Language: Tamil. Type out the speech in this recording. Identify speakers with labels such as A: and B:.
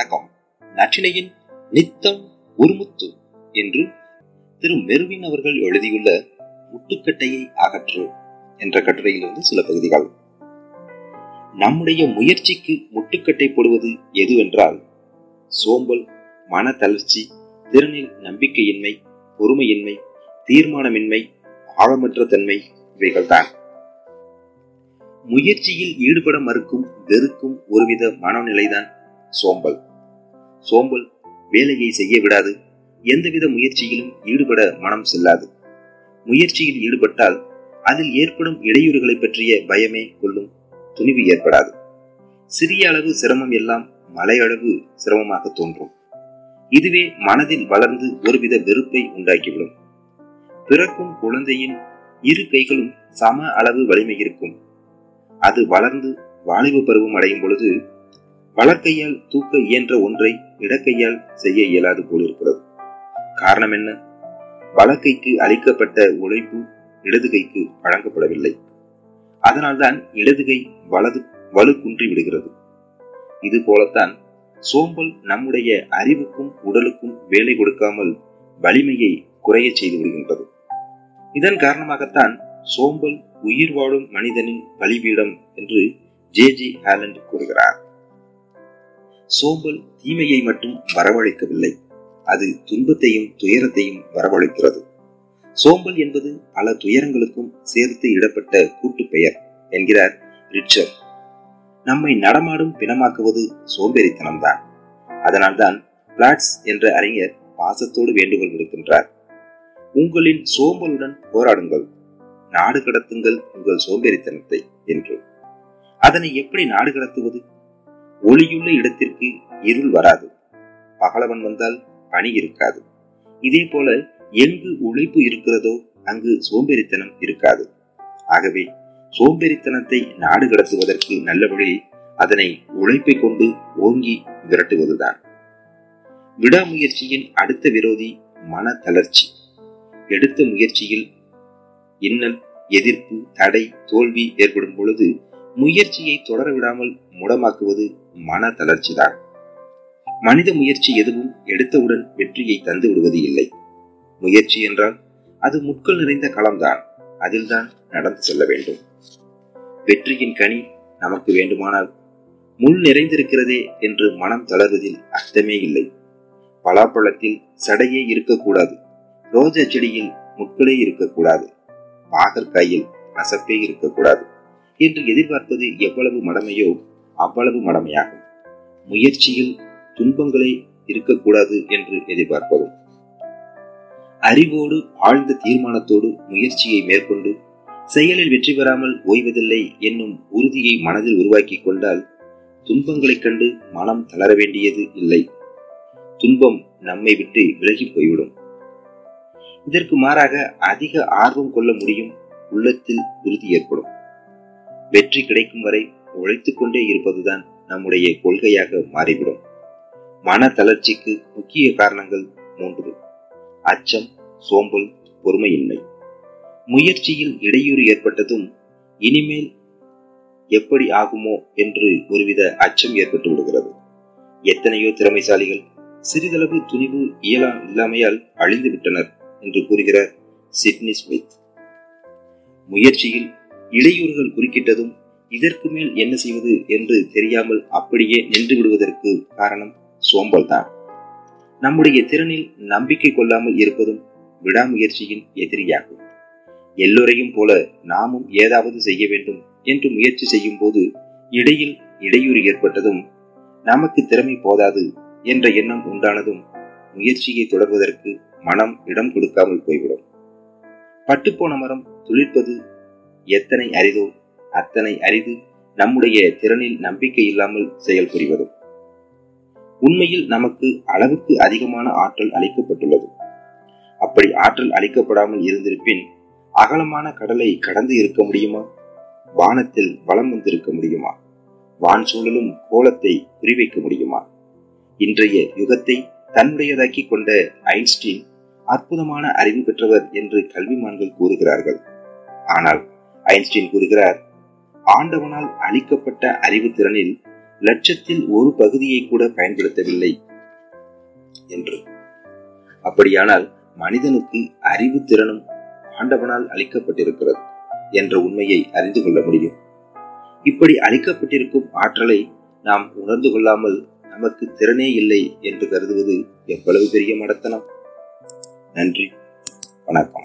A: வணக்கம். நற்றினையின் நித்தம் ஒருமுத்து என்று திரு மெருவின் அவர்கள் எழுதியுள்ள முட்டுக்கட்டையை அகற்று என்ற கட்டுரையிலிருந்து சில பகுதிகள். நம்முடைய முயற்சிக்கு முட்டுக்கட்டை போடுவது எதுவென்றால் சோம்பல் மன தளர்ச்சி திறனில் நம்பிக்கையின்மை பொறுமையின்மை தீர்மானமின்மை ஆழமற்ற தன்மை இவைகள்தான். முயற்சியில் ஈடுபட மறுக்கும் வெறுக்கும் ஒருவித மனநிலைதான் சோம்பல். சோம்பல் வேலையை செய்ய விடாது. எந்தவித முயற்சியிலும் ஈடுபட மனம் செல்லாது. முயற்சியில் ஈடுபட்டால் அதில் ஏற்படும் இடையூறுகளை பற்றிய பயமே கொள்ளும் துணிவு ஏற்படாது. சிறிய அளவு சிரமம் எல்லாம் மலையளவு சிரமமாக தோன்றும். இதுவே மனதில் வளர்ந்து ஒருவித வெறுப்பை உண்டாக்கிவிடும். பிறக்கும் குழந்தையின் இரு கைகளும் சம அளவு வலிமை இருக்கும் அது வளர்ந்து வாலிப பருவம் அடையும் பொழுது வளர்க்கையால் தூக்க இயன்ற ஒன்றை இடக்கையால் செய்ய இயலாது போலிருக்கிறது. காரணம் என்ன? வழக்கைக்கு அளிக்கப்பட்ட உழைப்பு இடதுகைக்கு வழங்கப்படவில்லை. அதனால்தான் இடதுகை வலது வலு குன்றி விடுகிறது. இது போலத்தான் சோம்பல் நம்முடைய அறிவுக்கும் உடலுக்கும் வேலை கொடுக்காமல் வலிமையை குறைய செய்து விடுகின்றது. இதன் காரணமாகத்தான் சோம்பல் உயிர் வாழும் மனிதனின் பலிபீடம் என்று ஜே ஜி ஹாலண்ட் கூறுகிறார். சோம்பல் தீமையை மட்டும் வரவழைக்கவில்லை. அது துன்பத்தையும் துயரத்தையும் வரவழைக்கிறது. சோம்பல் என்பது பல துயரங்களுக்கும் சேர்த்து இடப்பட்ட கூட்டு பெயர் என்கிறார் ரிச்சர். நம்மை நடமாடும் பிணமாக்குவது சோம்பேறித்தனம்தான். அதனால்தான் பிளாட்ஸ் என்ற அறிஞர் பாசத்தோடு வேண்டுகோள் விடுக்கின்றார். உங்களின் சோம்பலுடன் போராடுங்கள். நாடு கடத்துங்கள் உங்கள் சோம்பேறித்தனத்தை என்று. அதனை எப்படி நாடு கடத்துவது? ஒளியுள்ள இடத்திற்கு இருள் வராது. பகலவன் வந்தால் பணி இருக்காது. இதே போல எங்கு உழைப்பு இருக்கிறதோ அங்கு சோம்பேறித்தனம் இருக்காது. ஆகவே சோம்பேறித்தனத்தை நாடு கடத்துவதற்கு நல்ல வழி அதனை உழைப்பை கொண்டு ஓங்கி விரட்டுவதுதான். விடாமுயற்சியின் அடுத்த விரோதி மன தளர்ச்சி எடுத்த முயற்சியில் இன்னல் எதிர்ப்பு தடை தோல்வி ஏற்படும் பொழுது முயற்சியை தொடர விடாமல் முடமாக்குவது மன தளர்ச்சிதான் மனித முயற்சி எதுவும் எடுத்தவுடன் வெற்றியை தந்து விடுவது இல்லை. முயற்சி என்றால் அது முட்கள் நிறைந்த களம்தான். அதில்தான் நடந்து செல்ல வேண்டும். வெற்றியின் கனி நமக்கு வேண்டுமானால் முள் நிறைந்திருக்கிறதே என்று மனம் தளர்வதில் அர்த்தமே இல்லை. பலாப்பழத்தில் சடையே இருக்கக்கூடாது. ரோஜா செடியில் முட்களே இருக்கக்கூடாது. பாகற்காயில் அசப்பே இருக்கக்கூடாது. என்று எதிர்பார்ப்பது எவ்வளவு மடமையோ அவ்வளவு மடமையாகும். முயற்சியில் துன்பங்களை இருக்கக்கூடாது என்று எதிர்பார்ப்பதும். அறிவோடு ஆழ்ந்த தீர்மானத்தோடு முயற்சியை மேற்கொண்டு செயலில் வெற்றி பெறாமல் ஓய்வதில்லை என்னும் உறுதியை மனதில் உருவாக்கி கொண்டால் துன்பங்களைக் கண்டு மனம் தளர வேண்டியது இல்லை. துன்பம் நம்மை விட்டு விலகி போய்விடும். இதற்கு மாறாக அதிக ஆர்வம் கொள்ள முடியும் உள்ளத்தில் உறுதி ஏற்படும். வெற்றி கிடைக்கும் வரை உழைத்துக் கொண்டே இருப்பதுதான் நம்முடைய கொள்கையாக மாறிவிடும். மன தளர்ச்சிக்கு முக்கிய காரணங்கள் மூன்று. அச்சம் சோம்பல் பொறுமையின்மை. முயற்சியில் இடையூறு ஏற்பட்டதும் இனிமேல் எப்படி ஆகுமோ என்று ஒருவித அச்சம் ஏற்பட்டு விடுகிறது. எத்தனையோ திறமைசாலிகள் சிறிதளவு துணிவு இயலா இல்லாமையால் அழிந்து விட்டனர் என்று கூறுகிறார் சிட்னி ஸ்மித். முயற்சியில் இடையூறுகள் குறுக்கிட்டதும் இதற்கு மேல் என்ன செய்வது என்று தெரியாமல் அப்படியே நின்று விடுவதற்கு காரணம் சோம்பல் தான் நம்முடைய திறனில் நம்பிக்கை கொள்ளாமல் இருப்பதும் விடாமுயற்சியின் எதிரியாகும். எல்லோரையும் போல நாமும் ஏதாவது செய்ய வேண்டும் என்று முயற்சி செய்யும் போது இடையில் இடையூறு ஏற்பட்டதும் நமக்கு திறமை போதாது என்ற எண்ணம் உண்டானதும் முயற்சியை தொடர்வதற்கு மனம் இடம் கொடுக்காமல் போய்விடும். பட்டுப்போன மரம் துளிர்ப்பது எத்தனை அரிதோ அத்தனை அறிவு நம்முடைய திறனில் நம்பிக்கை இல்லாமல் செயல்புரிவதும் உண்மையில் நமக்கு அளவுக்கு அதிகமான ஆற்றல் அளிக்கப்பட்டுள்ளது. அப்படி ஆற்றல் அளிக்கப்படாமல் இருந்திருப்பின் அகலமான கடலை கடந்து இருக்க முடியுமா? வானத்தில் வளம் வந்திருக்க முடியுமா? வான் சூழலும் கோலத்தை குறிவைக்க முடியுமா? இன்றைய யுகத்தை தன்னுடையதாக்கி கொண்ட ஐன்ஸ்டீன் அற்புதமான அறிவு பெற்றவர் என்று கல்விமான்கள் கூறுகிறார்கள். ஆனால் ஐன்ஸ்டீன் கூறுகிறார் ஆண்டவனால் அளிக்கப்பட்ட அறிவுத்திறனில் லட்சத்தில் ஒரு பகுதியை கூட பயன்படுத்தவில்லை என்று. அப்படியானால் மனிதனுக்கு அறிவு திறனும் ஆண்டவனால் அளிக்கப்பட்டிருக்கிறது என்ற உண்மையை அறிந்து கொள்ள முடியும். இப்படி அளிக்கப்பட்டிருக்கும் ஆற்றலை நாம் உணர்ந்து கொள்ளாமல் நமக்கு திறனே இல்லை என்று கருதுவது எவ்வளவு பெரிய மடத்தனம். நன்றி. வணக்கம்.